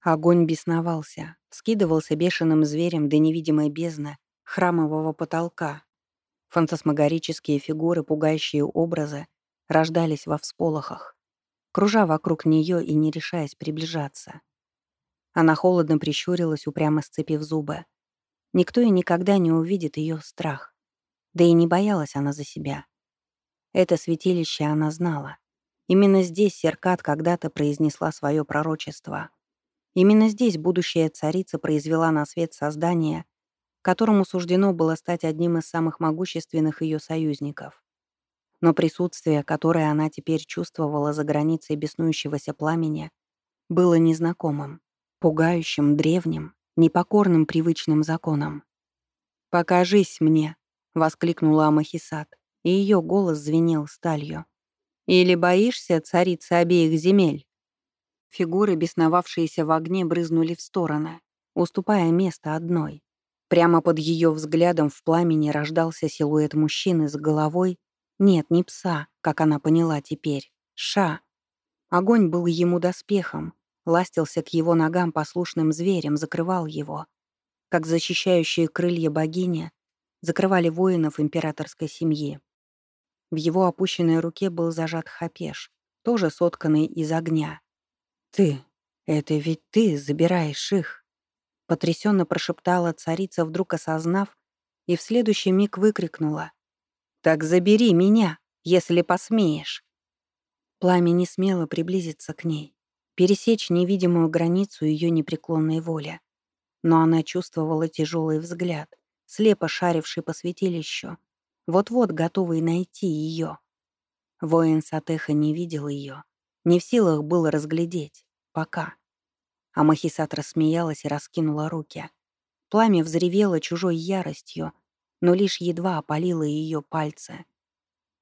Огонь бесновался, скидывался бешеным зверем до невидимой бездны храмового потолка. Фантасмагорические фигуры, пугающие образы, рождались во всполохах, кружа вокруг нее и не решаясь приближаться. Она холодно прищурилась, упрямо сцепив зубы. Никто и никогда не увидит ее страх. Да и не боялась она за себя. Это святилище она знала. Именно здесь Серкат когда-то произнесла свое пророчество. Именно здесь будущая царица произвела на свет создание, которому суждено было стать одним из самых могущественных ее союзников. Но присутствие, которое она теперь чувствовала за границей беснующегося пламени, было незнакомым, пугающим, древним, непокорным привычным законам. «Покажись мне!» — воскликнула Амахисат, и ее голос звенел сталью. «Или боишься царицы обеих земель?» Фигуры, бесновавшиеся в огне, брызнули в стороны, уступая место одной. Прямо под ее взглядом в пламени рождался силуэт мужчины с головой, нет, не пса, как она поняла теперь, ша. Огонь был ему доспехом, ластился к его ногам послушным зверем, закрывал его, как защищающие крылья богини закрывали воинов императорской семьи. В его опущенной руке был зажат хапеш, тоже сотканный из огня. «Ты, это ведь ты забираешь их!» Потрясенно прошептала царица, вдруг осознав, и в следующий миг выкрикнула. «Так забери меня, если посмеешь!» Пламя не смело приблизиться к ней, пересечь невидимую границу ее непреклонной воли. Но она чувствовала тяжелый взгляд, слепо шаривший по святилищу, вот-вот готовый найти ее. Воин Сатеха не видел ее, не в силах было разглядеть. Пока. А Махисат рассмеялась и раскинула руки. Пламя взревело чужой яростью, но лишь едва опалило ее пальцы.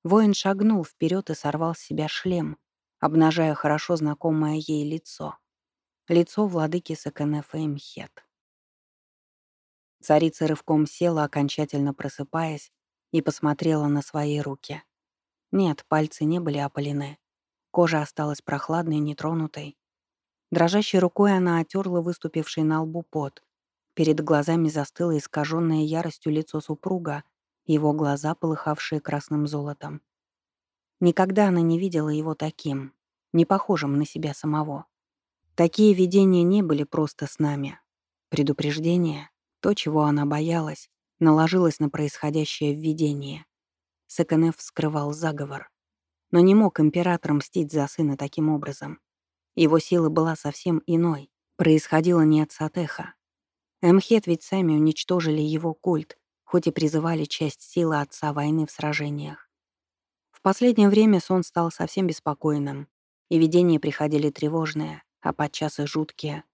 Воин шагнул вперед и сорвал с себя шлем, обнажая хорошо знакомое ей лицо. Лицо владыки Сакенефа Имхет. Царица рывком села, окончательно просыпаясь, и посмотрела на свои руки. Нет, пальцы не были опалены. Кожа осталась прохладной, нетронутой. Дрожащей рукой она отерла выступивший на лбу пот. Перед глазами застыло искаженное яростью лицо супруга, его глаза, полыхавшие красным золотом. Никогда она не видела его таким, не похожим на себя самого. Такие видения не были просто с нами. Предупреждение, то, чего она боялась, наложилось на происходящее в видении. Саканев скрывал заговор. Но не мог император мстить за сына таким образом. Его сила была совсем иной, происходила не от Сатеха. Эмхет ведь сами уничтожили его культ, хоть и призывали часть силы отца войны в сражениях. В последнее время сон стал совсем беспокойным, и видения приходили тревожные, а подчас и жуткие.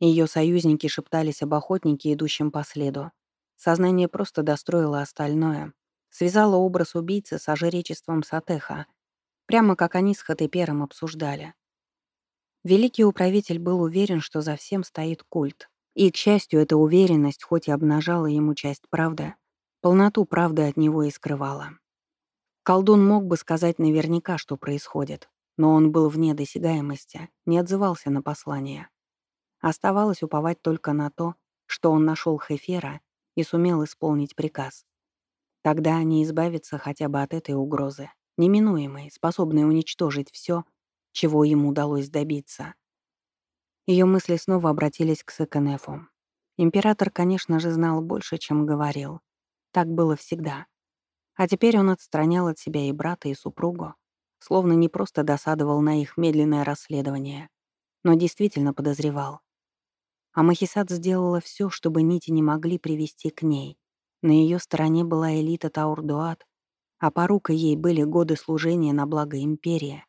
Ее союзники шептались об охотнике, идущем по следу. Сознание просто достроило остальное, связало образ убийцы с ожеречеством Сатеха, прямо как они с Хатепером обсуждали. Великий управитель был уверен, что за всем стоит культ. И, к счастью, эта уверенность, хоть и обнажала ему часть правды, полноту правды от него и скрывала. Колдун мог бы сказать наверняка, что происходит, но он был вне досягаемости, не отзывался на послание. Оставалось уповать только на то, что он нашел Хефера и сумел исполнить приказ. Тогда они избавятся хотя бы от этой угрозы, неминуемой, способной уничтожить все, чего ему удалось добиться. Ее мысли снова обратились к Секенефу. Император, конечно же, знал больше, чем говорил. Так было всегда. А теперь он отстранял от себя и брата, и супругу, словно не просто досадовал на их медленное расследование, но действительно подозревал. А Махисат сделала все, чтобы нити не могли привести к ней. На ее стороне была элита Таурдуат, а порукой ей были годы служения на благо империи.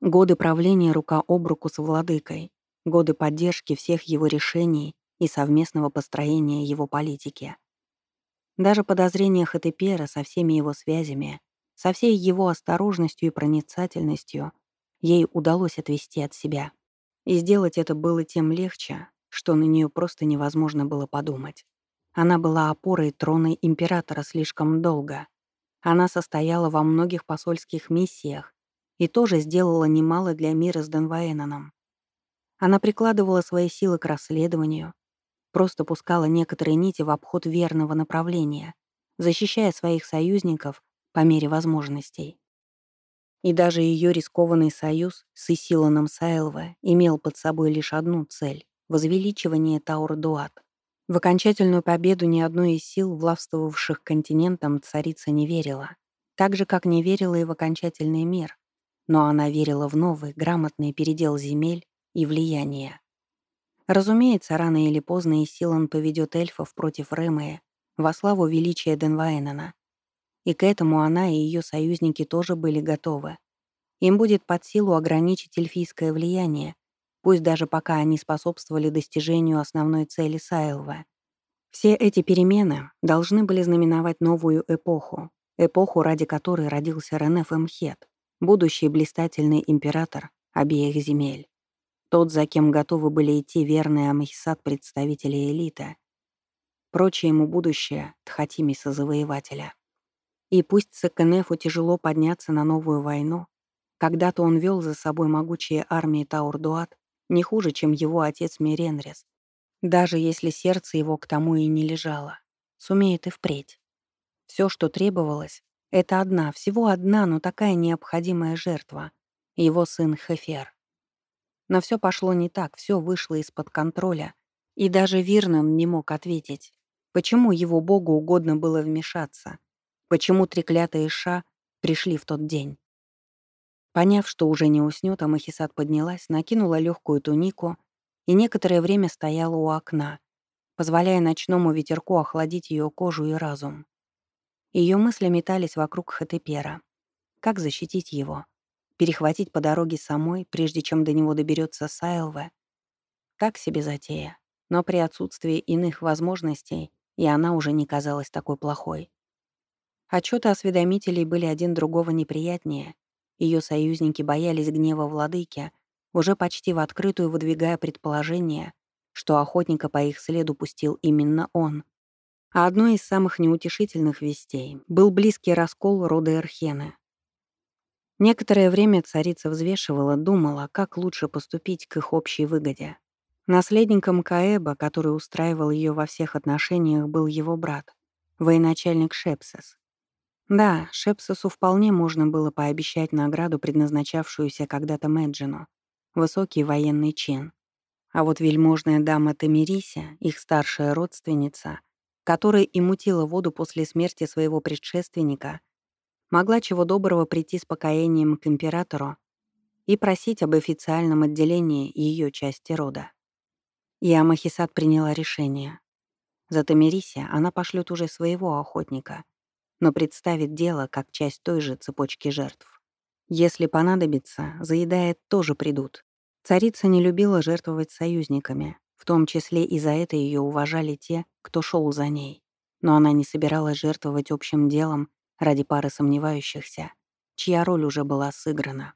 Годы правления рука об руку с владыкой, годы поддержки всех его решений и совместного построения его политики. Даже подозрения Хатепера со всеми его связями, со всей его осторожностью и проницательностью ей удалось отвести от себя. И сделать это было тем легче, что на нее просто невозможно было подумать. Она была опорой трона императора слишком долго. Она состояла во многих посольских миссиях и тоже сделала немало для мира с Денваэноном. Она прикладывала свои силы к расследованию, просто пускала некоторые нити в обход верного направления, защищая своих союзников по мере возможностей. И даже ее рискованный союз с Исиланом Сайлва имел под собой лишь одну цель — возвеличивание Таур-Дуат. В окончательную победу ни одной из сил, властвовавших континентом, царица не верила. Так же, как не верила и в окончательный мир. Но она верила в новый, грамотный передел земель и влияния. Разумеется, рано или поздно Исилан поведет эльфов против Рэмэя во славу величия Денвайнена. И к этому она и ее союзники тоже были готовы. Им будет под силу ограничить эльфийское влияние, пусть даже пока они способствовали достижению основной цели Сайлва. Все эти перемены должны были знаменовать новую эпоху, эпоху, ради которой родился Рене Фемхет, будущий блистательный император обеих земель. Тот, за кем готовы были идти верные Амхисат представители элиты. Прочее ему будущее Тхатимиса-завоевателя. И пусть Секенефу тяжело подняться на новую войну, когда-то он вел за собой могучие армии Таурдуат не хуже, чем его отец Миренрес, даже если сердце его к тому и не лежало. Сумеет и впредь. Все, что требовалось, это одна, всего одна, но такая необходимая жертва — его сын Хефер. Но все пошло не так, все вышло из-под контроля, и даже Вирнан не мог ответить, почему его богу угодно было вмешаться, почему треклятые Ша пришли в тот день. Поняв, что уже не уснёт, Амахисат поднялась, накинула легкую тунику и некоторое время стояла у окна, позволяя ночному ветерку охладить ее кожу и разум. Ее мысли метались вокруг Хатепера. Как защитить его? перехватить по дороге самой, прежде чем до него доберется Сайлве. Так себе затея, но при отсутствии иных возможностей и она уже не казалась такой плохой. Отчеты осведомителей были один другого неприятнее. Ее союзники боялись гнева владыки, уже почти в открытую выдвигая предположение, что охотника по их следу пустил именно он. А одной из самых неутешительных вестей был близкий раскол рода Эрхены. Некоторое время царица взвешивала, думала, как лучше поступить к их общей выгоде. Наследником Каэба, который устраивал ее во всех отношениях, был его брат, военачальник Шепсес. Да, Шепсесу вполне можно было пообещать награду, предназначавшуюся когда-то Мэджину — высокий военный чин. А вот вельможная дама Тамирися, их старшая родственница, которая и мутила воду после смерти своего предшественника — могла чего доброго прийти с покаянием к императору и просить об официальном отделении ее части рода. И Амахисат приняла решение. За Тамирися она пошлет уже своего охотника, но представит дело как часть той же цепочки жертв. Если понадобится, заедает тоже придут. Царица не любила жертвовать союзниками, в том числе и за это ее уважали те, кто шел за ней. Но она не собиралась жертвовать общим делом ради пары сомневающихся, чья роль уже была сыграна.